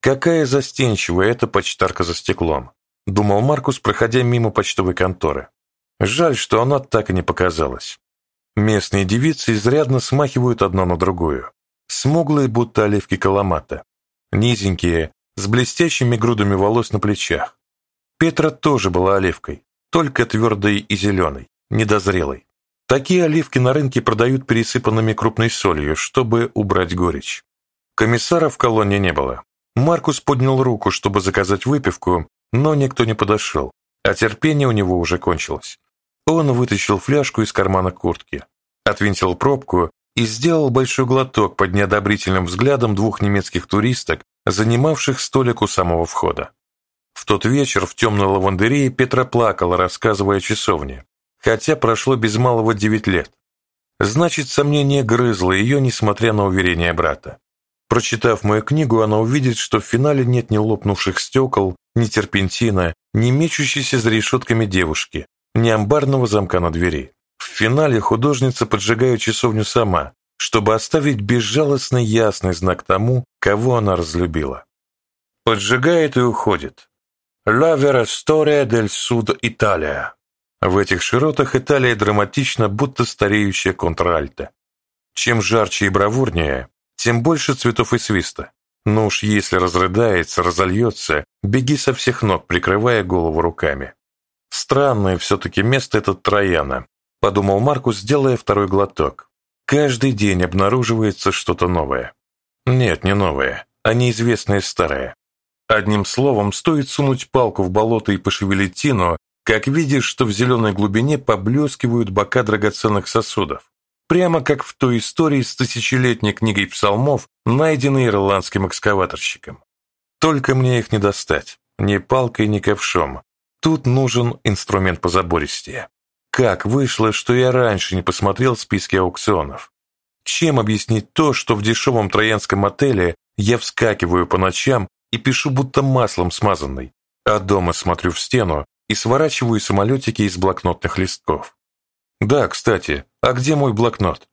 Какая застенчивая эта почтарка за стеклом, думал Маркус, проходя мимо почтовой конторы. Жаль, что она так и не показалась. Местные девицы изрядно смахивают одна на другую. Смуглые, будто оливки каламата. Низенькие, с блестящими грудами волос на плечах. Петра тоже была оливкой, только твердой и зеленой, недозрелой. Такие оливки на рынке продают пересыпанными крупной солью, чтобы убрать горечь. Комиссара в колонне не было. Маркус поднял руку, чтобы заказать выпивку, но никто не подошел, а терпение у него уже кончилось. Он вытащил фляжку из кармана куртки, отвинтил пробку и сделал большой глоток под неодобрительным взглядом двух немецких туристок, занимавших столик у самого входа. В тот вечер в темной лавандерии Петра плакала, рассказывая о часовне, хотя прошло без малого девять лет. Значит, сомнение грызло ее, несмотря на уверение брата. Прочитав мою книгу, она увидит, что в финале нет ни лопнувших стекол, ни терпентина, ни мечущейся за решетками девушки, ни амбарного замка на двери. В финале художница поджигает часовню сама, чтобы оставить безжалостный ясный знак тому, кого она разлюбила. Поджигает и уходит. «La vera storia del Sud Italia». В этих широтах Италия драматична, будто стареющая контральта. Чем жарче и бравурнее, тем больше цветов и свиста. Но уж если разрыдается, разольется, беги со всех ног, прикрывая голову руками. Странное все-таки место этот Трояна, подумал Маркус, делая второй глоток. Каждый день обнаруживается что-то новое. Нет, не новое, а неизвестное старое. Одним словом, стоит сунуть палку в болото и пошевелить тину, как видишь, что в зеленой глубине поблескивают бока драгоценных сосудов. Прямо как в той истории с тысячелетней книгой псалмов, найденной ирландским экскаваторщиком. Только мне их не достать, ни палкой, ни ковшом. Тут нужен инструмент позабористее. Как вышло, что я раньше не посмотрел списки аукционов? Чем объяснить то, что в дешевом троянском отеле я вскакиваю по ночам и пишу будто маслом смазанный, а дома смотрю в стену и сворачиваю самолетики из блокнотных листков. Да, кстати, а где мой блокнот?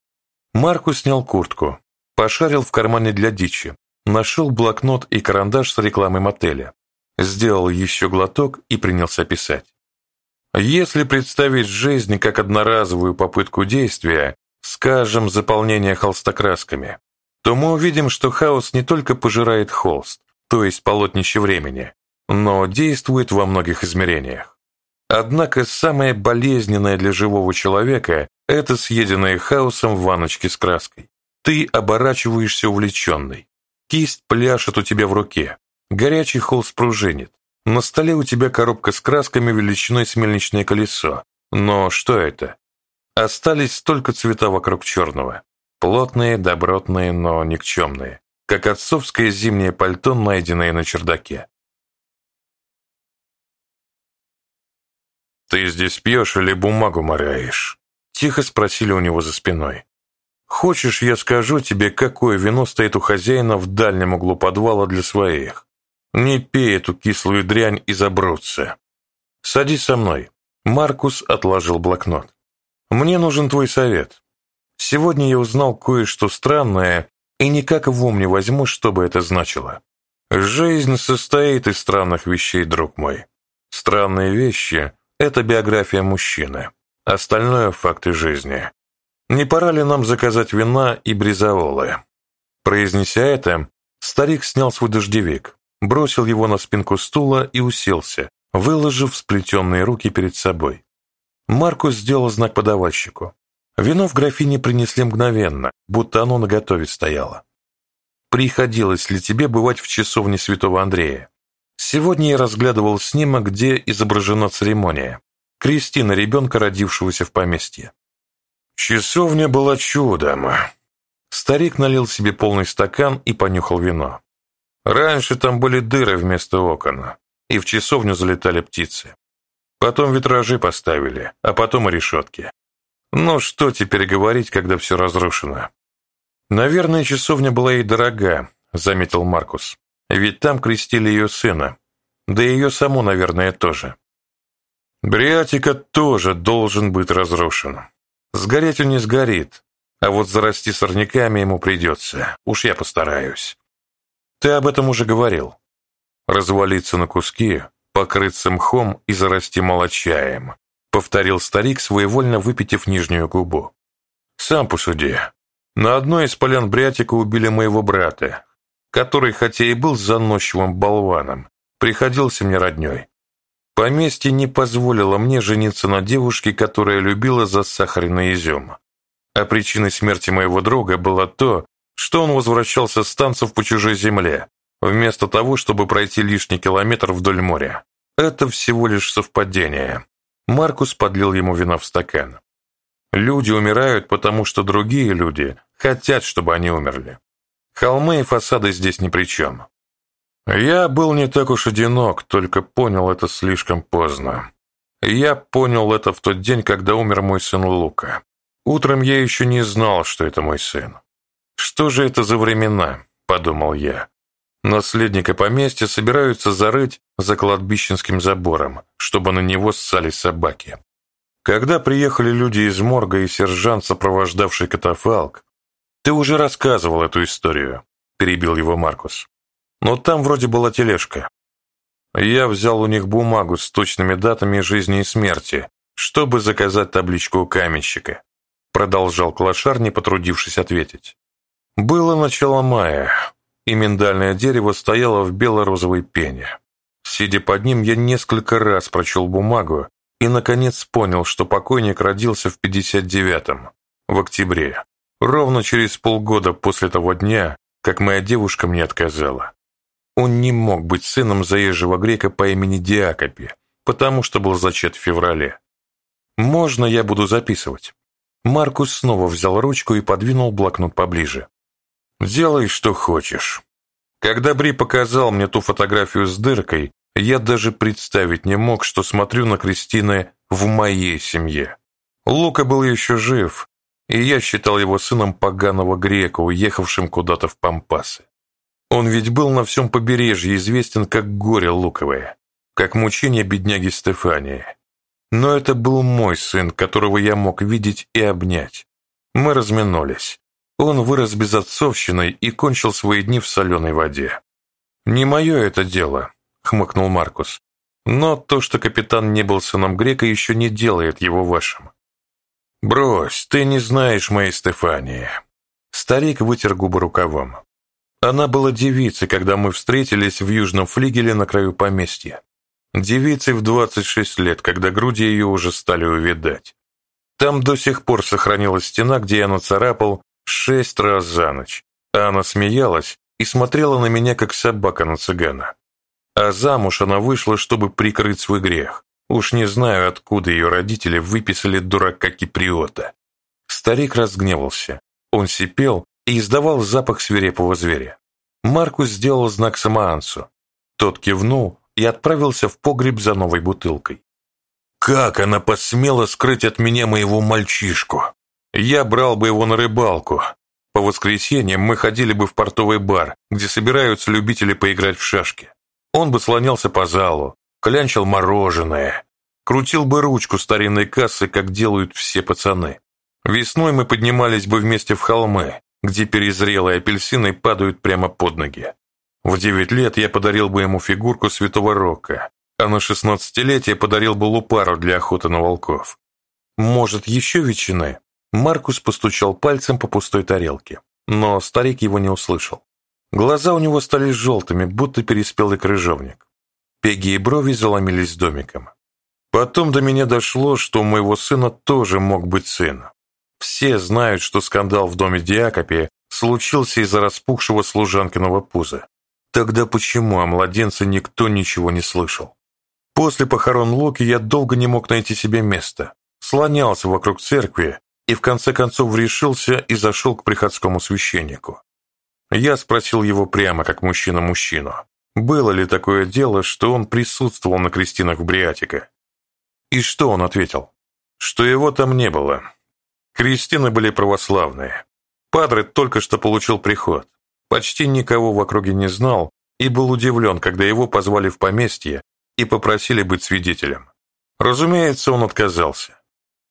Маркус снял куртку, пошарил в кармане для дичи, нашел блокнот и карандаш с рекламой мотеля, сделал еще глоток и принялся писать. Если представить жизнь как одноразовую попытку действия, скажем, заполнение холстокрасками, то мы увидим, что хаос не только пожирает холст, то есть полотнище времени, но действует во многих измерениях. Однако самое болезненное для живого человека – это съеденное хаосом ванночки с краской. Ты оборачиваешься увлеченный. Кисть пляшет у тебя в руке. Горячий холст пружинит. На столе у тебя коробка с красками величиной с мельничное колесо. Но что это? Остались только цвета вокруг черного. Плотные, добротные, но никчемные как отцовское зимнее пальто, найденное на чердаке. «Ты здесь пьешь или бумагу моряешь?» — тихо спросили у него за спиной. «Хочешь, я скажу тебе, какое вино стоит у хозяина в дальнем углу подвала для своих? Не пей эту кислую дрянь и забродся. Садись со мной». Маркус отложил блокнот. «Мне нужен твой совет. Сегодня я узнал кое-что странное и никак в ум не возьму, что бы это значило. Жизнь состоит из странных вещей, друг мой. Странные вещи – это биография мужчины, остальное – факты жизни. Не пора ли нам заказать вина и бризаолы? Произнеся это, старик снял свой дождевик, бросил его на спинку стула и уселся, выложив сплетенные руки перед собой. Маркус сделал знак подавальщику. Вино в графине принесли мгновенно, будто оно наготове стояло. Приходилось ли тебе бывать в часовне святого Андрея? Сегодня я разглядывал снимок, где изображена церемония. Кристина, ребенка, родившегося в поместье. Часовня была чудом. Старик налил себе полный стакан и понюхал вино. Раньше там были дыры вместо окон, и в часовню залетали птицы. Потом витражи поставили, а потом и решетки. Но что теперь говорить, когда все разрушено? Наверное, часовня была ей дорога, заметил Маркус. Ведь там крестили ее сына. Да и ее саму, наверное, тоже. Бриатика тоже должен быть разрушен. Сгореть он не сгорит, а вот зарасти сорняками ему придется. Уж я постараюсь. Ты об этом уже говорил. Развалиться на куски, покрыться мхом и зарасти молочаем, повторил старик, своевольно выпитив нижнюю губу. Сам посуди. На одной из полян Брятика убили моего брата, который, хотя и был заносчивым болваном, приходился мне роднёй. Поместье не позволило мне жениться на девушке, которая любила засахаренный изюм. А причиной смерти моего друга было то, что он возвращался с танцев по чужой земле, вместо того, чтобы пройти лишний километр вдоль моря. Это всего лишь совпадение. Маркус подлил ему вина в стакан. Люди умирают, потому что другие люди хотят, чтобы они умерли. Холмы и фасады здесь ни при чем. Я был не так уж одинок, только понял это слишком поздно. Я понял это в тот день, когда умер мой сын Лука. Утром я еще не знал, что это мой сын. Что же это за времена, подумал я. Наследника поместья собираются зарыть за кладбищенским забором, чтобы на него ссали собаки. Когда приехали люди из морга и сержант, сопровождавший катафалк, ты уже рассказывал эту историю, перебил его Маркус. Но там вроде была тележка. Я взял у них бумагу с точными датами жизни и смерти, чтобы заказать табличку у каменщика. Продолжал Клашар, не потрудившись ответить. Было начало мая, и миндальное дерево стояло в бело-розовой пене. Сидя под ним, я несколько раз прочел бумагу и, наконец, понял, что покойник родился в 59-м, в октябре, ровно через полгода после того дня, как моя девушка мне отказала. Он не мог быть сыном заезжего грека по имени Диакопи, потому что был зачат в феврале. «Можно я буду записывать?» Маркус снова взял ручку и подвинул блокнот поближе. «Делай, что хочешь». Когда Бри показал мне ту фотографию с дыркой, я даже представить не мог, что смотрю на Кристины в моей семье. Лука был еще жив, и я считал его сыном поганого грека, уехавшим куда-то в Пампасы. Он ведь был на всем побережье известен как горе луковое, как мучение бедняги Стефании. Но это был мой сын, которого я мог видеть и обнять. Мы разминулись. Он вырос безотцовщиной и кончил свои дни в соленой воде. «Не мое это дело», — хмыкнул Маркус. «Но то, что капитан не был сыном грека, еще не делает его вашим». «Брось, ты не знаешь моей Стефании». Старик вытер губы рукавом. Она была девицей, когда мы встретились в южном флигеле на краю поместья. Девицей в 26 лет, когда груди ее уже стали увядать. Там до сих пор сохранилась стена, где я нацарапал шесть раз за ночь, а она смеялась и смотрела на меня, как собака на цыгана. А замуж она вышла, чтобы прикрыть свой грех. Уж не знаю, откуда ее родители выписали дурака Киприота. Старик разгневался. Он сипел и издавал запах свирепого зверя. Маркус сделал знак Самоансу. Тот кивнул и отправился в погреб за новой бутылкой. Как она посмела скрыть от меня моего мальчишку? Я брал бы его на рыбалку. По воскресеньям мы ходили бы в портовый бар, где собираются любители поиграть в шашки. Он бы слонялся по залу, клянчил мороженое, крутил бы ручку старинной кассы, как делают все пацаны. Весной мы поднимались бы вместе в холмы, где перезрелые апельсины падают прямо под ноги. В девять лет я подарил бы ему фигурку святого Рока, а на шестнадцатилетие подарил бы лупару для охоты на волков. Может, еще ветчины? Маркус постучал пальцем по пустой тарелке, но старик его не услышал. Глаза у него стали желтыми, будто переспелый крыжовник. Пеги и брови заломились домиком. Потом до меня дошло, что у моего сына тоже мог быть сын. Все знают, что скандал в доме Диакопи случился из-за распухшего служанкиного пуза. Тогда почему о младенце никто ничего не слышал? После похорон Луки я долго не мог найти себе места. Слонялся вокруг церкви и в конце концов решился и зашел к приходскому священнику. Я спросил его прямо, как мужчина мужчину, было ли такое дело, что он присутствовал на крестинах в Бриатике. И что он ответил? Что его там не было, Крестины были православные. Падре только что получил приход. Почти никого в округе не знал и был удивлен, когда его позвали в поместье и попросили быть свидетелем. Разумеется, он отказался.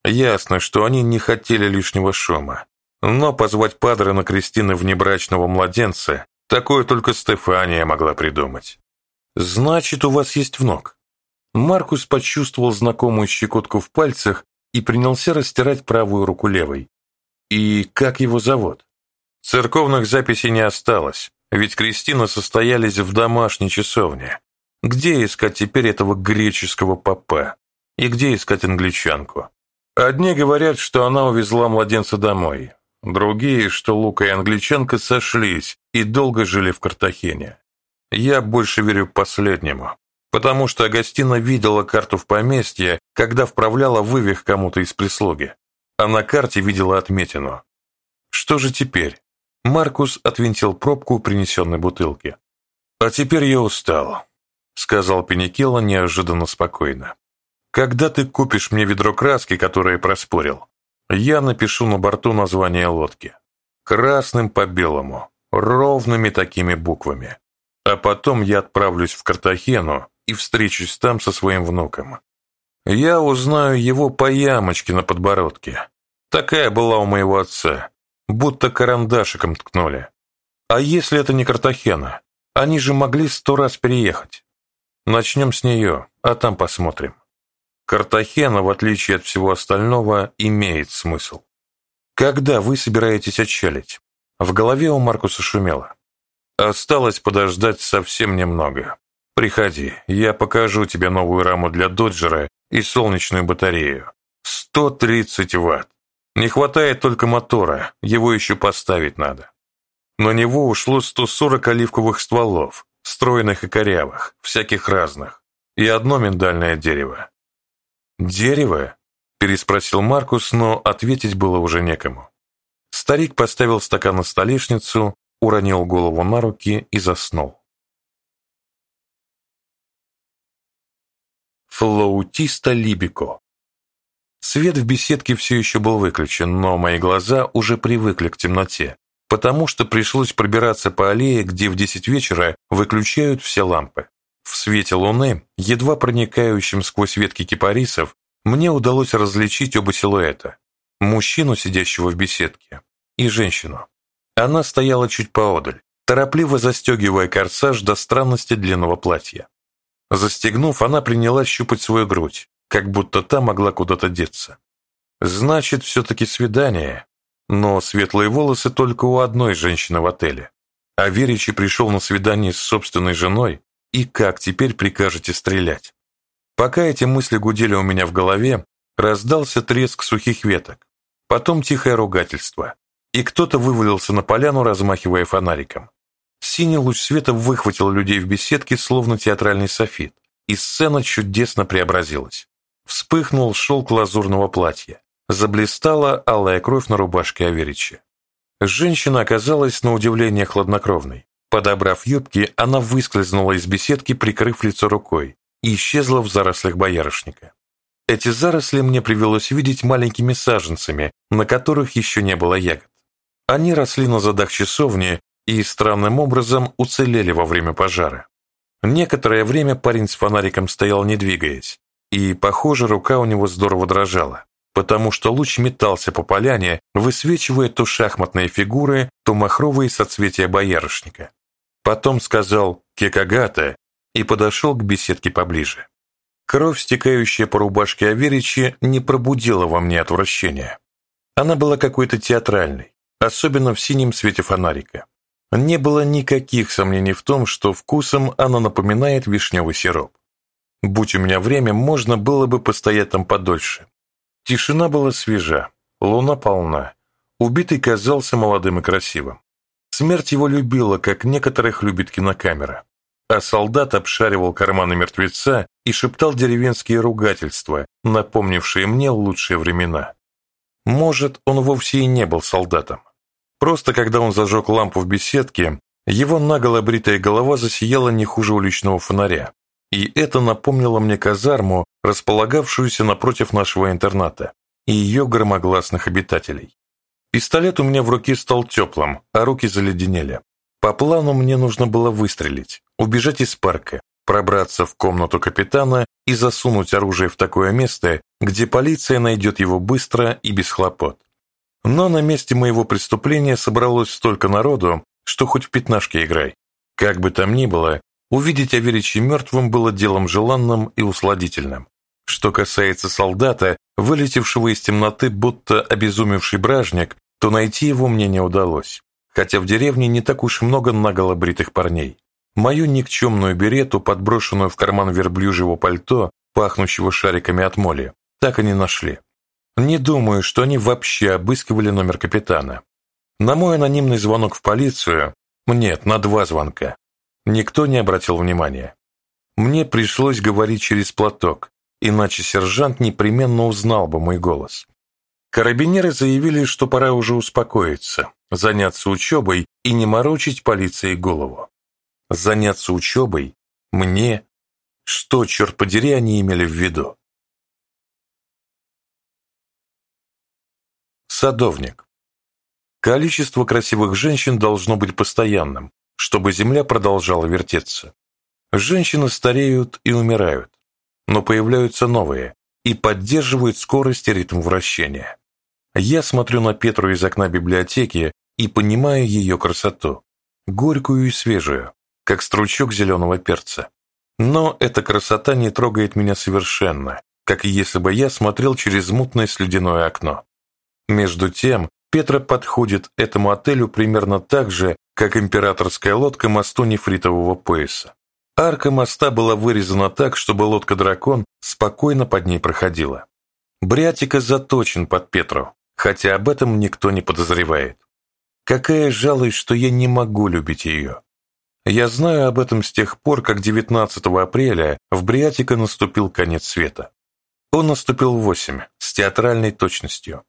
Ясно, что они не хотели лишнего шума, но позвать Падре на крестины внебрачного младенца Такое только Стефания могла придумать. Значит, у вас есть внук. Маркус почувствовал знакомую щекотку в пальцах и принялся растирать правую руку левой. И как его зовут? Церковных записей не осталось, ведь крестины состоялись в домашней часовне. Где искать теперь этого греческого папа? И где искать англичанку? Одни говорят, что она увезла младенца домой, другие, что Лука и англичанка сошлись и долго жили в Картахене. Я больше верю последнему, потому что Агастина видела карту в поместье, когда вправляла вывих кому-то из прислуги, а на карте видела отметину. Что же теперь? Маркус отвинтил пробку принесенной бутылки. «А теперь я устал», — сказал Пеникелла неожиданно спокойно. Когда ты купишь мне ведро краски, которое проспорил, я напишу на борту название лодки. Красным по белому, ровными такими буквами. А потом я отправлюсь в Картахену и встречусь там со своим внуком. Я узнаю его по ямочке на подбородке. Такая была у моего отца, будто карандашиком ткнули. А если это не Картахена? Они же могли сто раз переехать. Начнем с нее, а там посмотрим. Картахена, в отличие от всего остального, имеет смысл. Когда вы собираетесь отчалить? В голове у Маркуса шумело. Осталось подождать совсем немного. Приходи, я покажу тебе новую раму для доджера и солнечную батарею. 130 ватт. Не хватает только мотора, его еще поставить надо. На него ушло 140 оливковых стволов, стройных и корявых, всяких разных, и одно миндальное дерево. «Дерево?» – переспросил Маркус, но ответить было уже некому. Старик поставил стакан на столешницу, уронил голову на руки и заснул. Флаутиста Либико Свет в беседке все еще был выключен, но мои глаза уже привыкли к темноте, потому что пришлось пробираться по аллее, где в десять вечера выключают все лампы. В свете луны, едва проникающем сквозь ветки кипарисов, мне удалось различить оба силуэта. Мужчину, сидящего в беседке, и женщину. Она стояла чуть поодаль, торопливо застегивая корсаж до странности длинного платья. Застегнув, она принялась щупать свою грудь, как будто та могла куда-то деться. Значит, все-таки свидание. Но светлые волосы только у одной женщины в отеле. А Веричи пришел на свидание с собственной женой, и как теперь прикажете стрелять? Пока эти мысли гудели у меня в голове, раздался треск сухих веток, потом тихое ругательство, и кто-то вывалился на поляну, размахивая фонариком. Синий луч света выхватил людей в беседке, словно театральный софит, и сцена чудесно преобразилась. Вспыхнул шелк лазурного платья, заблистала алая кровь на рубашке Аверича. Женщина оказалась на удивление хладнокровной. Подобрав юбки, она выскользнула из беседки, прикрыв лицо рукой, и исчезла в зарослях боярышника. Эти заросли мне привелось видеть маленькими саженцами, на которых еще не было ягод. Они росли на задах часовни и странным образом уцелели во время пожара. Некоторое время парень с фонариком стоял не двигаясь, и, похоже, рука у него здорово дрожала, потому что луч метался по поляне, высвечивая то шахматные фигуры, то махровые соцветия боярышника. Потом сказал «Кекагата» и подошел к беседке поближе. Кровь, стекающая по рубашке Аверичи, не пробудила во мне отвращения. Она была какой-то театральной, особенно в синем свете фонарика. Не было никаких сомнений в том, что вкусом она напоминает вишневый сироп. Будь у меня время, можно было бы постоять там подольше. Тишина была свежа, луна полна. Убитый казался молодым и красивым. Смерть его любила, как некоторых любит кинокамера. А солдат обшаривал карманы мертвеца и шептал деревенские ругательства, напомнившие мне лучшие времена. Может, он вовсе и не был солдатом. Просто когда он зажег лампу в беседке, его наголо бритая голова засияла не хуже уличного фонаря. И это напомнило мне казарму, располагавшуюся напротив нашего интерната, и ее громогласных обитателей. Пистолет у меня в руке стал теплым, а руки заледенели. По плану мне нужно было выстрелить, убежать из парка, пробраться в комнату капитана и засунуть оружие в такое место, где полиция найдет его быстро и без хлопот. Но на месте моего преступления собралось столько народу, что хоть в пятнашки играй. Как бы там ни было, увидеть Аверича мертвым было делом желанным и усладительным. Что касается солдата, вылетевшего из темноты, будто обезумевший бражник, то найти его мне не удалось, хотя в деревне не так уж много наголо бритых парней. Мою никчемную берету, подброшенную в карман верблюжьего пальто, пахнущего шариками от моли, так и не нашли. Не думаю, что они вообще обыскивали номер капитана. На мой анонимный звонок в полицию, нет, на два звонка, никто не обратил внимания. Мне пришлось говорить через платок, иначе сержант непременно узнал бы мой голос. Карабинеры заявили, что пора уже успокоиться, заняться учебой и не морочить полиции голову. Заняться учебой? Мне? Что, черт подери, они имели в виду? Садовник. Количество красивых женщин должно быть постоянным, чтобы Земля продолжала вертеться. Женщины стареют и умирают, но появляются новые и поддерживают скорость и ритм вращения. Я смотрю на Петру из окна библиотеки и понимаю ее красоту, горькую и свежую, как стручок зеленого перца. Но эта красота не трогает меня совершенно, как если бы я смотрел через мутное слюдяное окно. Между тем, Петра подходит этому отелю примерно так же, как императорская лодка мосту нефритового пояса. Арка моста была вырезана так, чтобы лодка-дракон спокойно под ней проходила. Брятика заточен под Петру, хотя об этом никто не подозревает. Какая жалость, что я не могу любить ее. Я знаю об этом с тех пор, как 19 апреля в Бриатика наступил конец света. Он наступил в 8, с театральной точностью.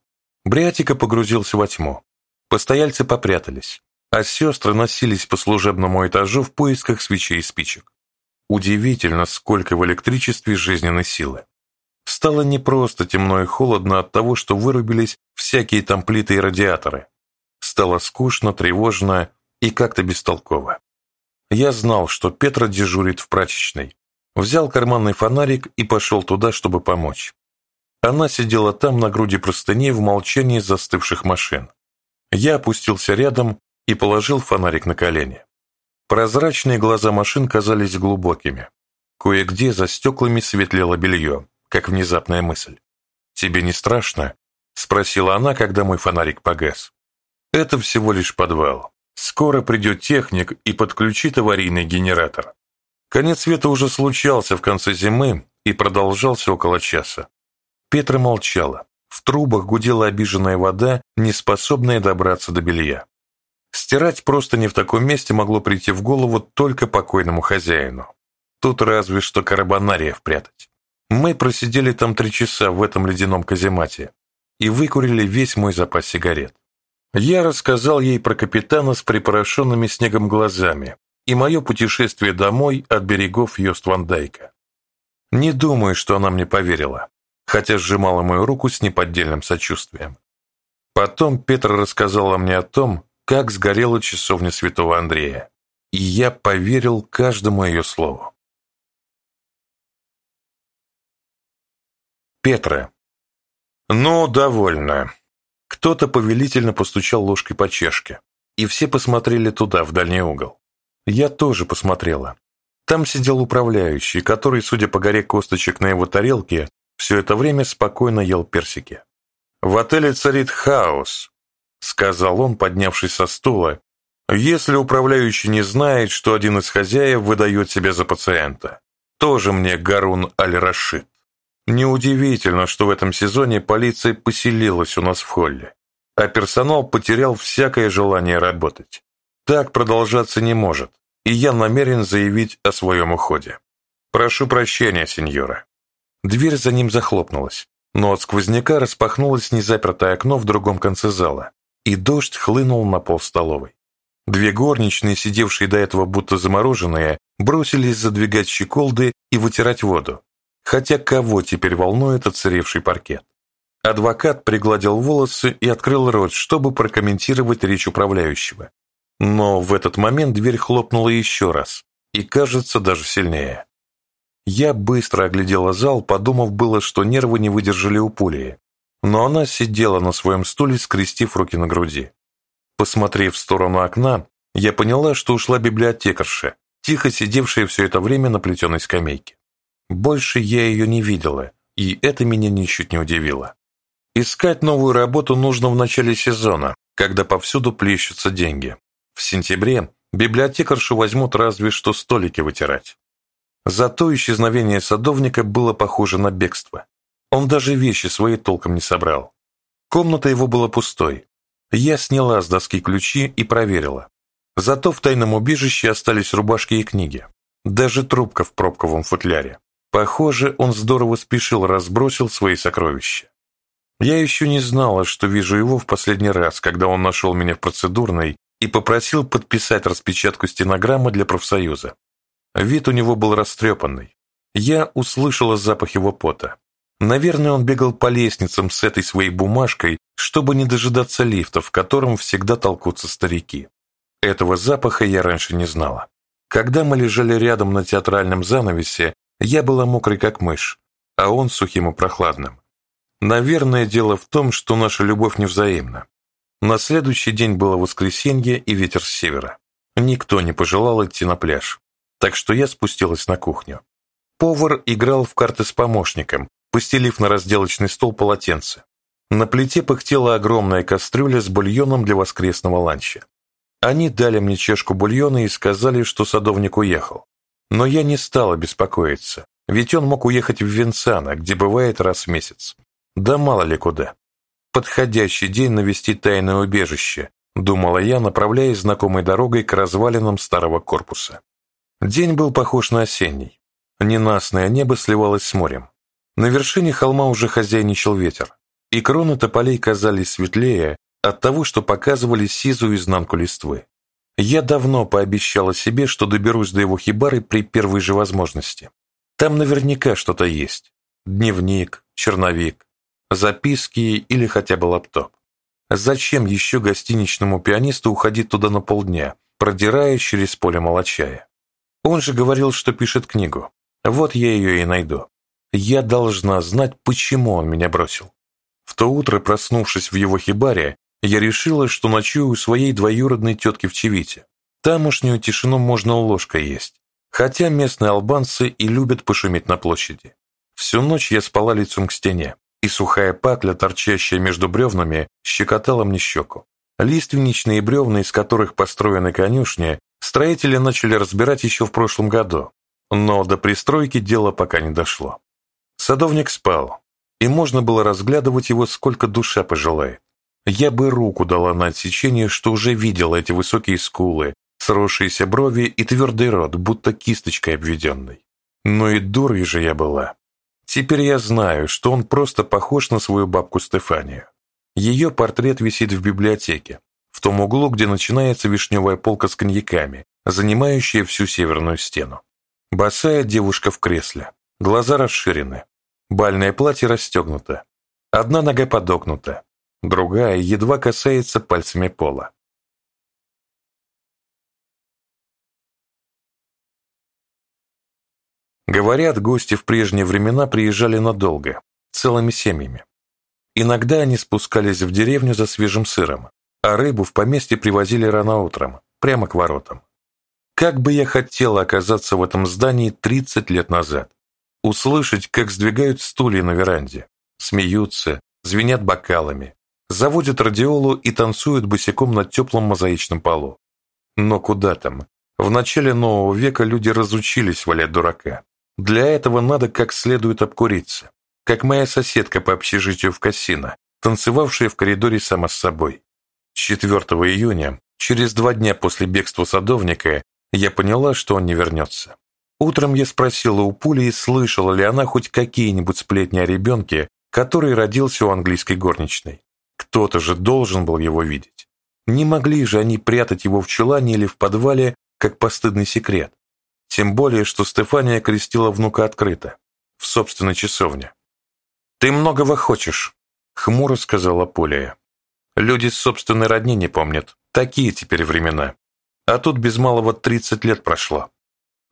Бриатика погрузился во тьму. Постояльцы попрятались, а сестры носились по служебному этажу в поисках свечей и спичек. Удивительно, сколько в электричестве жизненной силы. Стало не просто темно и холодно от того, что вырубились всякие там плиты и радиаторы. Стало скучно, тревожно и как-то бестолково. Я знал, что Петра дежурит в прачечной. Взял карманный фонарик и пошел туда, чтобы помочь. Она сидела там на груди простыней в молчании застывших машин. Я опустился рядом и положил фонарик на колени. Прозрачные глаза машин казались глубокими. Кое-где за стеклами светлело белье, как внезапная мысль. «Тебе не страшно?» – спросила она, когда мой фонарик погас. «Это всего лишь подвал. Скоро придет техник и подключит аварийный генератор. Конец света уже случался в конце зимы и продолжался около часа. Петра молчала. В трубах гудела обиженная вода, не способная добраться до белья. Стирать просто не в таком месте могло прийти в голову только покойному хозяину. Тут разве что карабонария впрятать. Мы просидели там три часа в этом ледяном каземате и выкурили весь мой запас сигарет. Я рассказал ей про капитана с припорошенными снегом глазами и мое путешествие домой от берегов Йост-Ван-Дайка. Не думаю, что она мне поверила, хотя сжимала мою руку с неподдельным сочувствием. Потом Петр рассказала мне о том, как сгорела часовня святого Андрея, и я поверил каждому ее слову. Петра. «Ну, довольно. Кто-то повелительно постучал ложкой по чашке, и все посмотрели туда, в дальний угол. Я тоже посмотрела. Там сидел управляющий, который, судя по горе косточек на его тарелке, все это время спокойно ел персики. «В отеле царит хаос», — сказал он, поднявшись со стула, «если управляющий не знает, что один из хозяев выдает себя за пациента. Тоже мне Гарун Аль-Рашид». Неудивительно, что в этом сезоне полиция поселилась у нас в холле, а персонал потерял всякое желание работать. Так продолжаться не может, и я намерен заявить о своем уходе. Прошу прощения, сеньора. Дверь за ним захлопнулась, но от сквозняка распахнулось незапертое окно в другом конце зала, и дождь хлынул на пол столовой. Две горничные, сидевшие до этого будто замороженные, бросились задвигать щеколды и вытирать воду, Хотя кого теперь волнует отсыревший паркет? Адвокат пригладил волосы и открыл рот, чтобы прокомментировать речь управляющего. Но в этот момент дверь хлопнула еще раз, и, кажется, даже сильнее. Я быстро оглядела зал, подумав было, что нервы не выдержали у пули, но она сидела на своем стуле, скрестив руки на груди. Посмотрев в сторону окна, Я поняла, что ушла библиотекарша, тихо сидевшая все это время на плетеной скамейке. Больше я ее не видела, и это меня ничуть не удивило. Искать новую работу нужно в начале сезона, когда повсюду плещутся деньги. В сентябре библиотекаршу возьмут разве что столики вытирать. Зато исчезновение садовника было похоже на бегство. Он даже вещи свои толком не собрал. Комната его была пустой. Я сняла с доски ключи и проверила. Зато в тайном убежище остались рубашки и книги. Даже трубка в пробковом футляре. Похоже, он здорово спешил, разбросил свои сокровища. Я еще не знала, что вижу его в последний раз, когда он нашел меня в процедурной и попросил подписать распечатку стенограммы для профсоюза. Вид у него был растрепанный. Я услышала запах его пота. Наверное, он бегал по лестницам с этой своей бумажкой, чтобы не дожидаться лифта, в котором всегда толкутся старики. Этого запаха я раньше не знала. Когда мы лежали рядом на театральном занавесе, я была мокрой как мышь, а он сухим и прохладным. Наверное, дело в том, что наша любовь невзаимна. На следующий день было воскресенье и ветер с севера. Никто не пожелал идти на пляж, так что я спустилась на кухню. Повар играл в карты с помощником, постелив на разделочный стол полотенце. На плите пыхтела огромная кастрюля с бульоном для воскресного ланча. Они дали мне чашку бульона и сказали, что садовник уехал. Но я не стала беспокоиться, ведь он мог уехать в Венсана, где бывает раз в месяц. Да мало ли куда. Подходящий день навестить тайное убежище, думала я, направляясь знакомой дорогой к развалинам старого корпуса. День был похож на осенний. Ненастное небо сливалось с морем. На вершине холма уже хозяйничал ветер, и кроны тополей казались светлее от того, что показывали сизую изнанку листвы. Я давно пообещала себе, что доберусь до его хибары при первой же возможности. Там наверняка что-то есть. Дневник, черновик, записки или хотя бы лаптоп. Зачем еще гостиничному пианисту уходить туда на полдня, продираясь через поле молочая? Он же говорил, что пишет книгу. Вот я ее и найду. Я должна знать, почему он меня бросил. В то утро, проснувшись в его хибаре, я решила, что ночую у своей двоюродной тетки в Чевите. Тамошнюю тишину можно ложкой есть, хотя местные албанцы и любят пошуметь на площади. Всю ночь я спала лицом к стене, и сухая пакля, торчащая между бревнами, щекотала мне щеку. Лиственничные бревна, из которых построены конюшни, строители начали разбирать еще в прошлом году, но до пристройки дело пока не дошло. Садовник спал, и можно было разглядывать его сколько душа пожелает. Я бы руку дала на отсечение, что уже видела эти высокие скулы, сросшиеся брови и твердый рот, будто кисточкой обведенной. Но и дурой же я была. Теперь я знаю, что он просто похож на свою бабку Стефанию. Ее портрет висит в библиотеке, в том углу, где начинается вишневая полка с коньяками, занимающая всю северную стену. Босая девушка в кресле, глаза расширены, бальное платье расстегнуто, одна нога подогнута, другая едва касается пальцами пола. Говорят, гости в прежние времена приезжали надолго, целыми семьями. Иногда они спускались в деревню за свежим сыром, а рыбу в поместье привозили рано утром, прямо к воротам. Как бы я хотела оказаться в этом здании 30 лет назад. Услышать, как сдвигают стулья на веранде, смеются, звенят бокалами, заводят радиолу и танцуют босиком на теплом мозаичном полу. Но куда там? В начале нового века люди разучились валять дурака. Для этого надо как следует обкуриться. Как моя соседка по общежитию в Кассино, танцевавшая в коридоре сама с собой. 4 июня, через два дня после бегства садовника, я поняла, что он не вернется. Утром я спросила у Пули, слышала ли она хоть какие-нибудь сплетни о ребенке, который родился у английской горничной. Кто-то же должен был его видеть. Не могли же они прятать его в чулане или в подвале, как постыдный секрет. Тем более, что Стефания крестила внука открыто, в собственной часовне. «Ты многого хочешь», — хмуро сказала Полия. «Люди собственной родни не помнят. Такие теперь времена. А тут без малого тридцать лет прошло.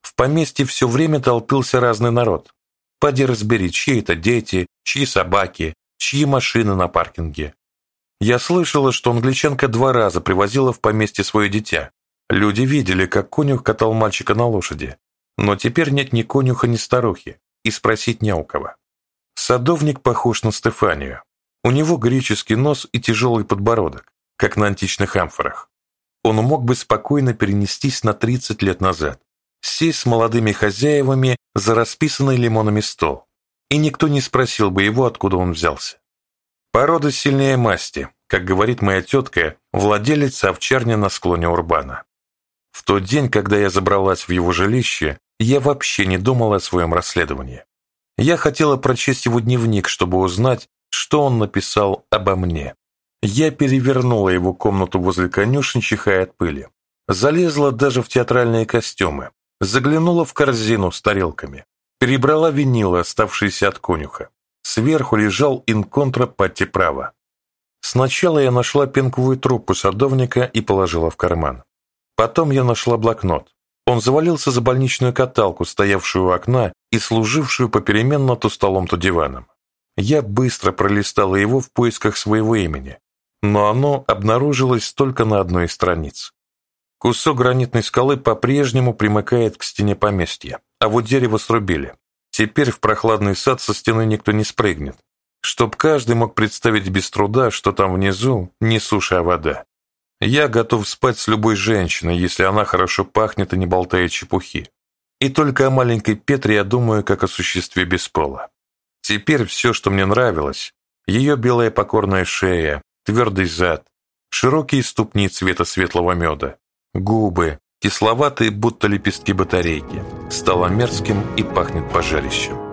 В поместье все время толпился разный народ. Поди разбери, чьи это дети, чьи собаки, чьи машины на паркинге. Я слышала, что англичанка два раза привозила в поместье свое дитя, Люди видели, как конюх катал мальчика на лошади, но теперь нет ни конюха, ни старухи, и спросить не у кого. Садовник похож на Стефанию. У него греческий нос и тяжелый подбородок, как на античных амфорах. Он мог бы спокойно перенестись на 30 лет назад, сесть с молодыми хозяевами за расписанный лимонами стол, и никто не спросил бы его, откуда он взялся. Порода сильнее масти, как говорит моя тетка, владелец овчарни на склоне Урбана. В тот день, когда я забралась в его жилище, я вообще не думала о своем расследовании. Я хотела прочесть его дневник, чтобы узнать, что он написал обо мне. Я перевернула его комнату возле конюшни, чихая от пыли. Залезла даже в театральные костюмы. Заглянула в корзину с тарелками. Перебрала винилы, оставшиеся от конюха. Сверху лежал инконтра Патти Право. Сначала я нашла пенковую трубку садовника и положила в карман. Потом я нашла блокнот. Он завалился за больничную каталку, стоявшую у окна и служившую попеременно то столом, то диваном. Я быстро пролистала его в поисках своего имени, но оно обнаружилось только на одной из страниц. Кусок гранитной скалы по-прежнему примыкает к стене поместья, а вот дерево срубили. Теперь в прохладный сад со стены никто не спрыгнет, чтоб каждый мог представить без труда, что там внизу не суша, а вода. Я готов спать с любой женщиной, если она хорошо пахнет и не болтает чепухи. И только о маленькой Петре я думаю, как о существе без пола. Теперь все, что мне нравилось, ее белая покорная шея, твердый зад, широкие ступни цвета светлого меда, губы, кисловатые, будто лепестки батарейки, стало мерзким и пахнет пожарищем.